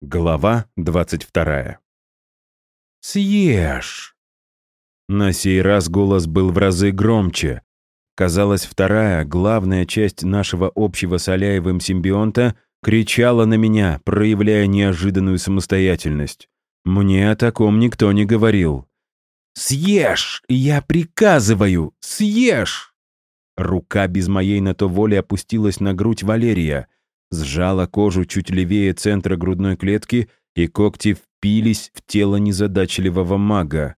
Глава 22. «Съешь!» На сей раз голос был в разы громче. Казалось, вторая, главная часть нашего общего с Аляевым симбионта кричала на меня, проявляя неожиданную самостоятельность. Мне о таком никто не говорил. «Съешь! Я приказываю! Съешь!» Рука без моей на то воли опустилась на грудь Валерия — сжала кожу чуть левее центра грудной клетки, и когти впились в тело незадачливого мага.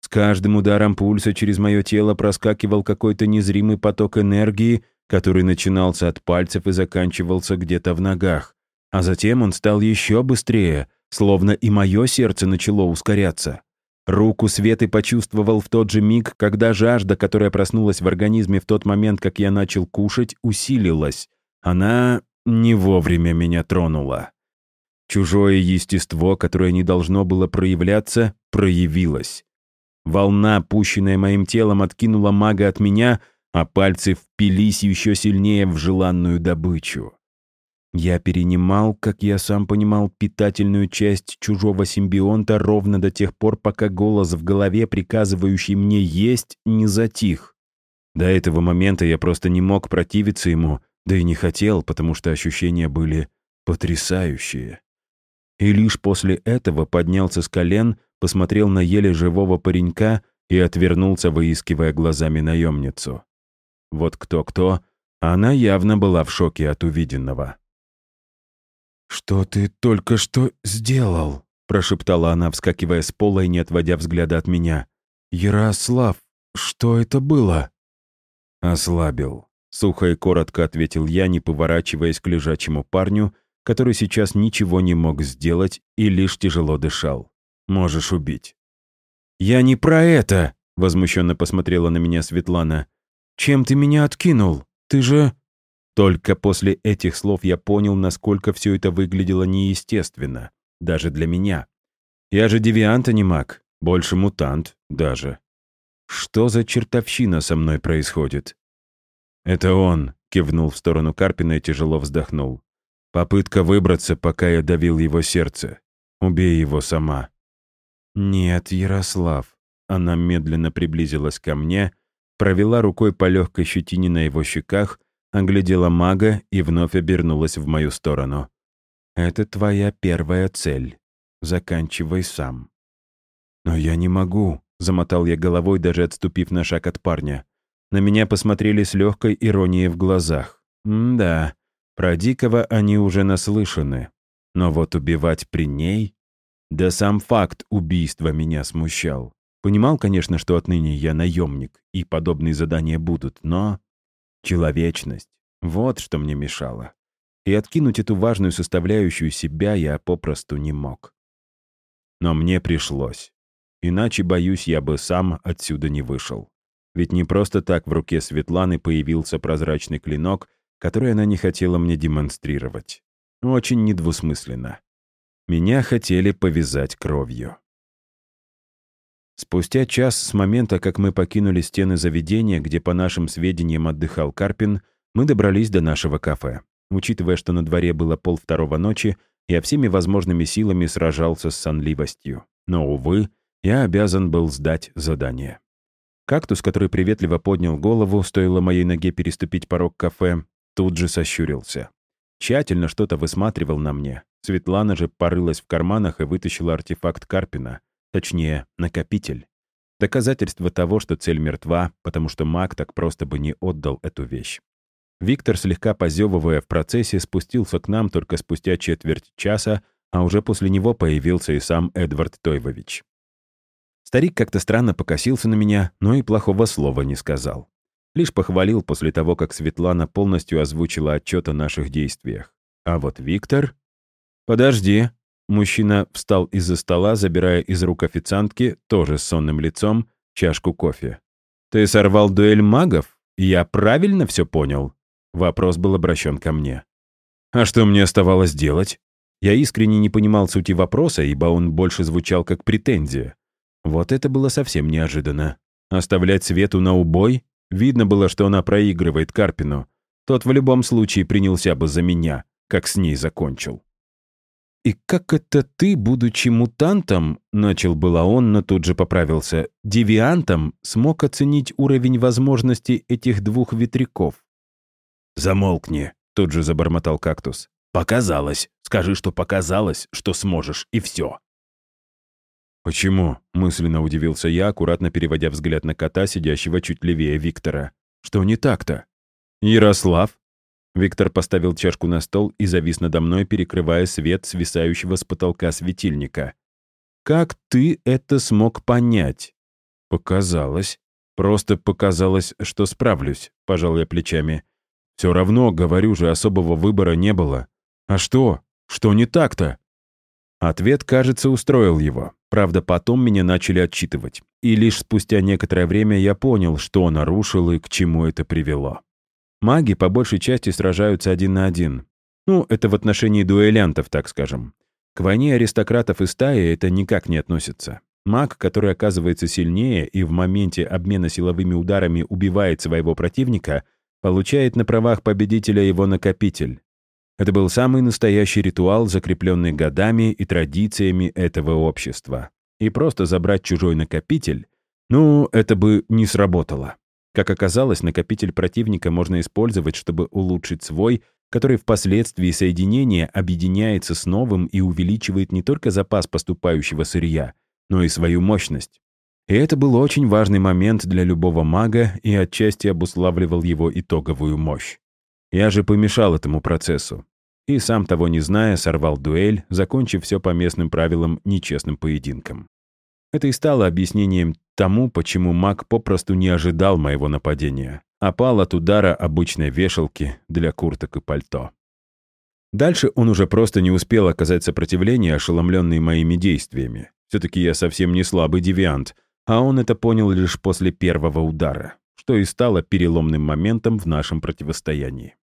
С каждым ударом пульса через мое тело проскакивал какой-то незримый поток энергии, который начинался от пальцев и заканчивался где-то в ногах. А затем он стал еще быстрее, словно и мое сердце начало ускоряться. Руку Светы почувствовал в тот же миг, когда жажда, которая проснулась в организме в тот момент, как я начал кушать, усилилась. Она не вовремя меня тронула. Чужое естество, которое не должно было проявляться, проявилось. Волна, пущенная моим телом, откинула мага от меня, а пальцы впились еще сильнее в желанную добычу. Я перенимал, как я сам понимал, питательную часть чужого симбионта ровно до тех пор, пока голос в голове, приказывающий мне есть, не затих. До этого момента я просто не мог противиться ему, да и не хотел, потому что ощущения были потрясающие. И лишь после этого поднялся с колен, посмотрел на еле живого паренька и отвернулся, выискивая глазами наемницу. Вот кто-кто, она явно была в шоке от увиденного. «Что ты только что сделал?» — прошептала она, вскакивая с пола и не отводя взгляда от меня. «Ярослав, что это было?» «Ослабил», Сухо и коротко ответил я, не поворачиваясь к лежачему парню, который сейчас ничего не мог сделать и лишь тяжело дышал. «Можешь убить». «Я не про это!» — возмущенно посмотрела на меня Светлана. «Чем ты меня откинул? Ты же...» Только после этих слов я понял, насколько все это выглядело неестественно. Даже для меня. Я же девиант, а не маг. Больше мутант даже. Что за чертовщина со мной происходит? «Это он», — кивнул в сторону Карпина и тяжело вздохнул. «Попытка выбраться, пока я давил его сердце. Убей его сама». «Нет, Ярослав». Она медленно приблизилась ко мне, провела рукой по легкой щетине на его щеках, оглядела мага и вновь обернулась в мою сторону. «Это твоя первая цель. Заканчивай сам». «Но я не могу», — замотал я головой, даже отступив на шаг от парня. На меня посмотрели с легкой иронией в глазах. М-да, про Дикого они уже наслышаны. Но вот убивать при ней... Да сам факт убийства меня смущал. Понимал, конечно, что отныне я наемник, и подобные задания будут, но... Человечность. Вот что мне мешало. И откинуть эту важную составляющую себя я попросту не мог. Но мне пришлось. Иначе, боюсь, я бы сам отсюда не вышел. Ведь не просто так в руке Светланы появился прозрачный клинок, который она не хотела мне демонстрировать. Очень недвусмысленно. Меня хотели повязать кровью. Спустя час с момента, как мы покинули стены заведения, где, по нашим сведениям, отдыхал Карпин, мы добрались до нашего кафе. Учитывая, что на дворе было полвторого ночи, я всеми возможными силами сражался с сонливостью. Но, увы, я обязан был сдать задание. Кактус, который приветливо поднял голову, стоило моей ноге переступить порог кафе, тут же сощурился. Тщательно что-то высматривал на мне. Светлана же порылась в карманах и вытащила артефакт Карпина, точнее, накопитель. Доказательство того, что цель мертва, потому что маг так просто бы не отдал эту вещь. Виктор, слегка позевывая в процессе, спустился к нам только спустя четверть часа, а уже после него появился и сам Эдвард Тойвович. Старик как-то странно покосился на меня, но и плохого слова не сказал. Лишь похвалил после того, как Светлана полностью озвучила отчет о наших действиях. А вот Виктор... «Подожди». Мужчина встал из-за стола, забирая из рук официантки, тоже с сонным лицом, чашку кофе. «Ты сорвал дуэль магов? Я правильно все понял?» Вопрос был обращен ко мне. «А что мне оставалось делать?» Я искренне не понимал сути вопроса, ибо он больше звучал как претензия. Вот это было совсем неожиданно. Оставлять Свету на убой? Видно было, что она проигрывает Карпину. Тот в любом случае принялся бы за меня, как с ней закончил. «И как это ты, будучи мутантом, — начал было он, но тут же поправился, — девиантом, смог оценить уровень возможностей этих двух ветряков?» «Замолкни», — тут же забормотал кактус. «Показалось. Скажи, что показалось, что сможешь, и все». «Почему?» — мысленно удивился я, аккуратно переводя взгляд на кота, сидящего чуть левее Виктора. «Что не так-то?» «Ярослав?» Виктор поставил чашку на стол и завис надо мной, перекрывая свет свисающего с потолка светильника. «Как ты это смог понять?» «Показалось. Просто показалось, что справлюсь», — пожал я плечами. «Все равно, говорю же, особого выбора не было. А что? Что не так-то?» Ответ, кажется, устроил его. Правда, потом меня начали отчитывать. И лишь спустя некоторое время я понял, что нарушил и к чему это привело. Маги по большей части сражаются один на один. Ну, это в отношении дуэлянтов, так скажем. К войне аристократов и стаи это никак не относится. Маг, который оказывается сильнее и в моменте обмена силовыми ударами убивает своего противника, получает на правах победителя его накопитель. Это был самый настоящий ритуал, закрепленный годами и традициями этого общества. И просто забрать чужой накопитель, ну, это бы не сработало. Как оказалось, накопитель противника можно использовать, чтобы улучшить свой, который впоследствии соединения объединяется с новым и увеличивает не только запас поступающего сырья, но и свою мощность. И это был очень важный момент для любого мага и отчасти обуславливал его итоговую мощь. Я же помешал этому процессу. И сам того не зная, сорвал дуэль, закончив все по местным правилам нечестным поединком. Это и стало объяснением тому, почему маг попросту не ожидал моего нападения, а пал от удара обычной вешалки для курток и пальто. Дальше он уже просто не успел оказать сопротивление, ошеломленный моими действиями. Все-таки я совсем не слабый девиант, а он это понял лишь после первого удара, что и стало переломным моментом в нашем противостоянии.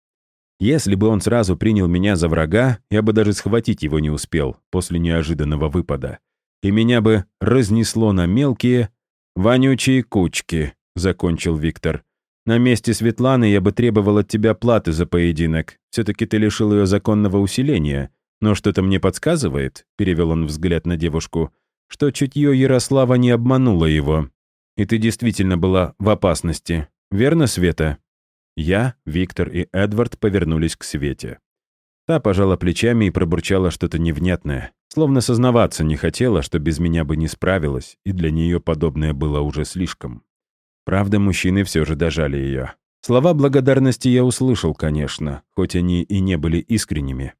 Если бы он сразу принял меня за врага, я бы даже схватить его не успел после неожиданного выпада — и меня бы разнесло на мелкие, вонючие кучки», — закончил Виктор. «На месте Светланы я бы требовал от тебя платы за поединок. Все-таки ты лишил ее законного усиления. Но что-то мне подсказывает», — перевел он взгляд на девушку, «что чутье Ярослава не обмануло его. И ты действительно была в опасности. Верно, Света?» Я, Виктор и Эдвард повернулись к Свете. Та пожала плечами и пробурчала что-то невнятное. Словно сознаваться не хотела, что без меня бы не справилась, и для нее подобное было уже слишком. Правда, мужчины все же дожали ее. Слова благодарности я услышал, конечно, хоть они и не были искренними.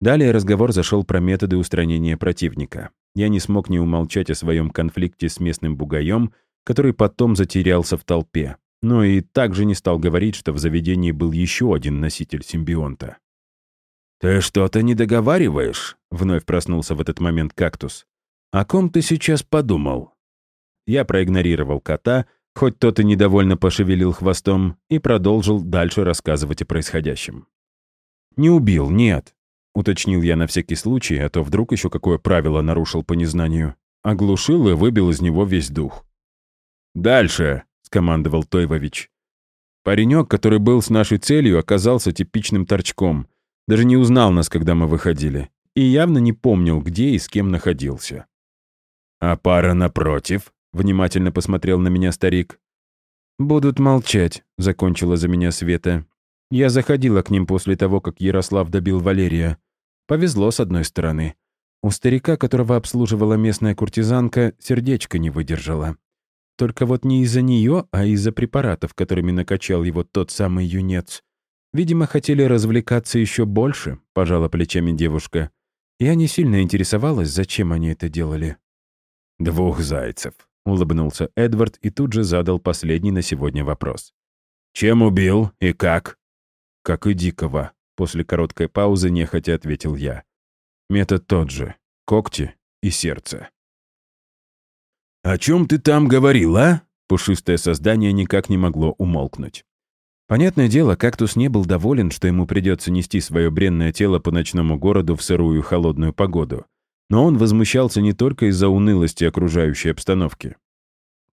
Далее разговор зашел про методы устранения противника. Я не смог не умолчать о своем конфликте с местным бугаем, который потом затерялся в толпе, но и также не стал говорить, что в заведении был еще один носитель симбионта. «Ты что-то не договариваешь?» — вновь проснулся в этот момент кактус. «О ком ты сейчас подумал?» Я проигнорировал кота, хоть тот и недовольно пошевелил хвостом, и продолжил дальше рассказывать о происходящем. «Не убил, нет», — уточнил я на всякий случай, а то вдруг еще какое правило нарушил по незнанию. Оглушил и выбил из него весь дух. «Дальше», — скомандовал Тойвович. Паренек, который был с нашей целью, оказался типичным торчком — даже не узнал нас, когда мы выходили. И явно не помнил, где и с кем находился. «А пара напротив?» — внимательно посмотрел на меня старик. «Будут молчать», — закончила за меня Света. Я заходила к ним после того, как Ярослав добил Валерия. Повезло, с одной стороны. У старика, которого обслуживала местная куртизанка, сердечко не выдержало. Только вот не из-за нее, а из-за препаратов, которыми накачал его тот самый юнец. Видимо, хотели развлекаться еще больше, пожала плечами девушка. Я не сильно интересовалась, зачем они это делали. «Двух зайцев», — улыбнулся Эдвард и тут же задал последний на сегодня вопрос. «Чем убил и как?» «Как и Дикого», — после короткой паузы нехотя ответил я. «Метод тот же. Когти и сердце». «О чем ты там говорил, а?» Пушистое создание никак не могло умолкнуть. Понятное дело, кактус не был доволен, что ему придется нести свое бренное тело по ночному городу в сырую холодную погоду. Но он возмущался не только из-за унылости окружающей обстановки.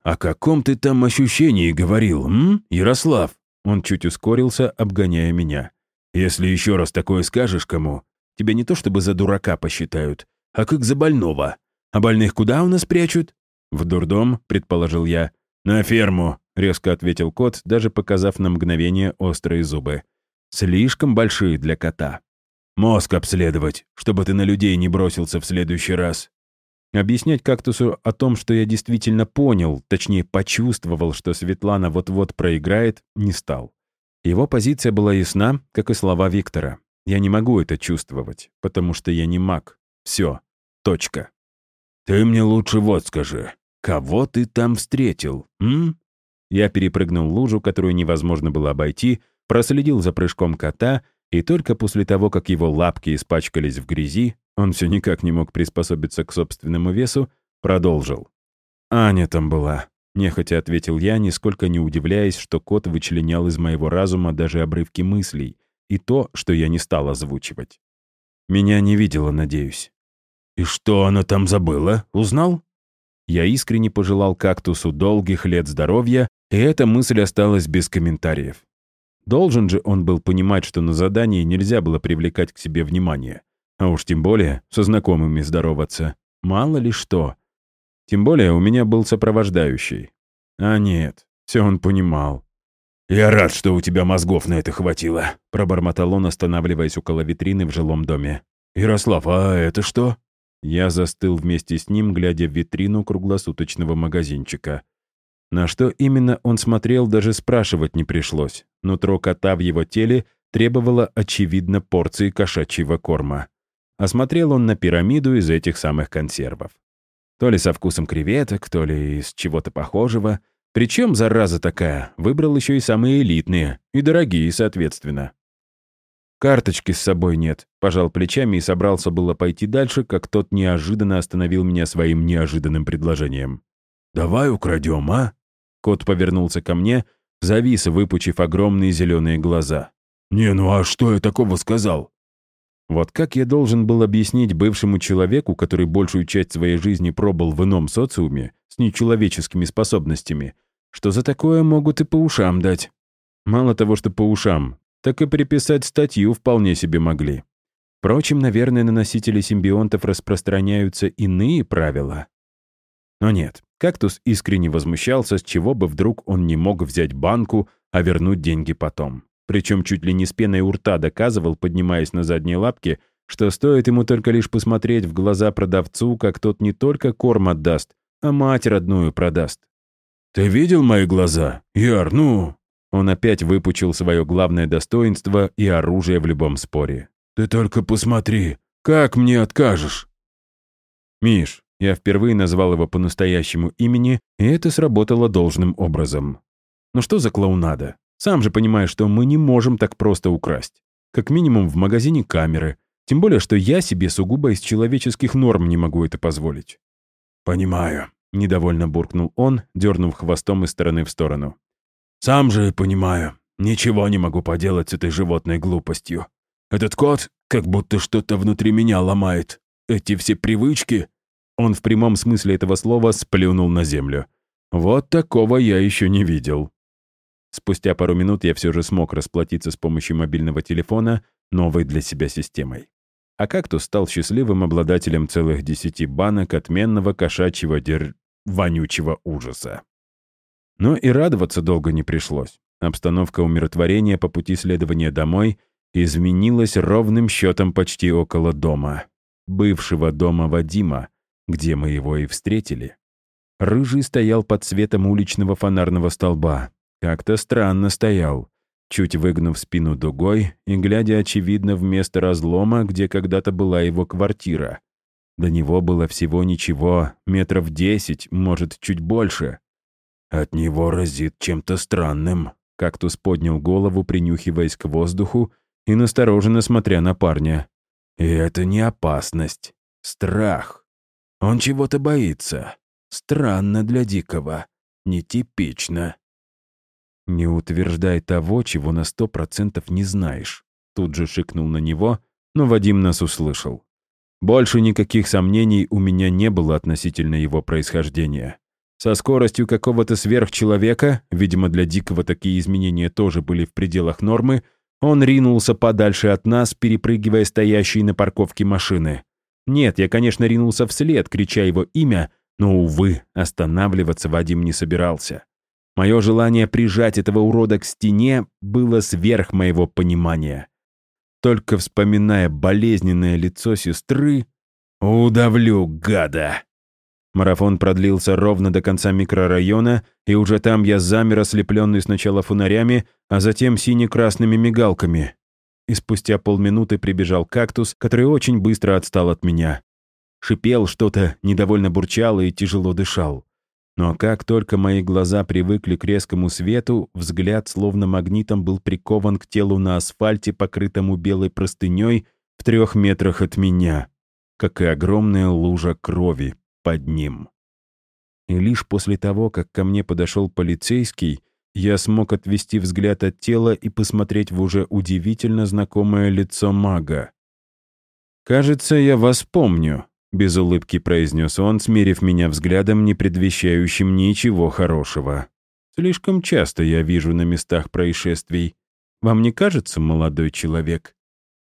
«О каком ты там ощущении говорил, м, Ярослав?» Он чуть ускорился, обгоняя меня. «Если еще раз такое скажешь кому, Тебя не то чтобы за дурака посчитают, а как за больного. А больных куда у нас прячут?» «В дурдом», — предположил я. «На ферму», — резко ответил кот, даже показав на мгновение острые зубы. «Слишком большие для кота». «Мозг обследовать, чтобы ты на людей не бросился в следующий раз». Объяснять кактусу о том, что я действительно понял, точнее почувствовал, что Светлана вот-вот проиграет, не стал. Его позиция была ясна, как и слова Виктора. Я не могу это чувствовать, потому что я не маг. Все. Точка. «Ты мне лучше вот скажи, кого ты там встретил, м?» Я перепрыгнул лужу, которую невозможно было обойти, проследил за прыжком кота, и только после того, как его лапки испачкались в грязи, он все никак не мог приспособиться к собственному весу, продолжил. «Аня там была», — нехотя ответил я, нисколько не удивляясь, что кот вычленял из моего разума даже обрывки мыслей и то, что я не стал озвучивать. «Меня не видела, надеюсь». «И что она там забыла? Узнал?» Я искренне пожелал кактусу долгих лет здоровья, и эта мысль осталась без комментариев. Должен же он был понимать, что на задании нельзя было привлекать к себе внимание. А уж тем более со знакомыми здороваться. Мало ли что. Тем более у меня был сопровождающий. А нет, все он понимал. «Я рад, что у тебя мозгов на это хватило», — пробормотал он, останавливаясь около витрины в жилом доме. «Ярослав, а это что?» Я застыл вместе с ним, глядя в витрину круглосуточного магазинчика. На что именно он смотрел, даже спрашивать не пришлось. Нутро кота в его теле требовало, очевидно, порции кошачьего корма. Осмотрел он на пирамиду из этих самых консервов. То ли со вкусом креветок, то ли из чего-то похожего. Причем, зараза такая, выбрал еще и самые элитные, и дорогие, соответственно. «Карточки с собой нет», — пожал плечами и собрался было пойти дальше, как тот неожиданно остановил меня своим неожиданным предложением. «Давай украдем, а?» Кот повернулся ко мне, завис, выпучив огромные зеленые глаза. «Не, ну а что я такого сказал?» Вот как я должен был объяснить бывшему человеку, который большую часть своей жизни пробыл в ином социуме, с нечеловеческими способностями, что за такое могут и по ушам дать? Мало того, что по ушам, так и приписать статью вполне себе могли. Впрочем, наверное, на носителей симбионтов распространяются иные правила. Но нет, кактус искренне возмущался, с чего бы вдруг он не мог взять банку, а вернуть деньги потом. Причем чуть ли не с пеной у рта доказывал, поднимаясь на задние лапки, что стоит ему только лишь посмотреть в глаза продавцу, как тот не только корм отдаст, а мать родную продаст. «Ты видел мои глаза? Яр, ну...» Он опять выпучил свое главное достоинство и оружие в любом споре. «Ты только посмотри, как мне откажешь?» «Миш», я впервые назвал его по настоящему имени, и это сработало должным образом. «Ну что за клоунада? Сам же понимаешь, что мы не можем так просто украсть. Как минимум в магазине камеры. Тем более, что я себе сугубо из человеческих норм не могу это позволить. «Понимаю», — недовольно буркнул он, дернув хвостом из стороны в сторону. «Сам же понимаю. Ничего не могу поделать с этой животной глупостью. Этот кот как будто что-то внутри меня ломает. Эти все привычки...» Он в прямом смысле этого слова сплюнул на землю. «Вот такого я еще не видел». Спустя пару минут я все же смог расплатиться с помощью мобильного телефона новой для себя системой. А кактус стал счастливым обладателем целых десяти банок отменного кошачьего дер... вонючего ужаса. Но и радоваться долго не пришлось. Обстановка умиротворения по пути следования домой изменилась ровным счетом почти около дома. Бывшего дома Вадима, где мы его и встретили. Рыжий стоял под светом уличного фонарного столба, как-то странно стоял, чуть выгнув спину дугой и глядя, очевидно, в место разлома, где когда-то была его квартира. До него было всего ничего, метров десять, может, чуть больше. От него разит чем-то странным. Кактус поднял голову, принюхиваясь к воздуху и настороженно смотря на парня. И это не опасность. Страх. Он чего-то боится. Странно для дикого. Нетипично. «Не утверждай того, чего на сто процентов не знаешь», тут же шикнул на него, но Вадим нас услышал. Больше никаких сомнений у меня не было относительно его происхождения. Со скоростью какого-то сверхчеловека, видимо, для Дикого такие изменения тоже были в пределах нормы, Он ринулся подальше от нас, перепрыгивая стоящие на парковке машины. Нет, я, конечно, ринулся вслед, крича его имя, но, увы, останавливаться Вадим не собирался. Мое желание прижать этого урода к стене было сверх моего понимания. Только вспоминая болезненное лицо сестры, удавлю гада. Марафон продлился ровно до конца микрорайона, и уже там я замер, ослепленный сначала фонарями, а затем сине-красными мигалками. И спустя полминуты прибежал кактус, который очень быстро отстал от меня. Шипел что-то, недовольно бурчал и тяжело дышал. Но как только мои глаза привыкли к резкому свету, взгляд словно магнитом был прикован к телу на асфальте, покрытому белой простыней в трех метрах от меня, как и огромная лужа крови под ним. И лишь после того, как ко мне подошел полицейский, я смог отвести взгляд от тела и посмотреть в уже удивительно знакомое лицо мага. «Кажется, я вас помню», — без улыбки произнес он, смирив меня взглядом, не предвещающим ничего хорошего. «Слишком часто я вижу на местах происшествий. Вам не кажется, молодой человек?»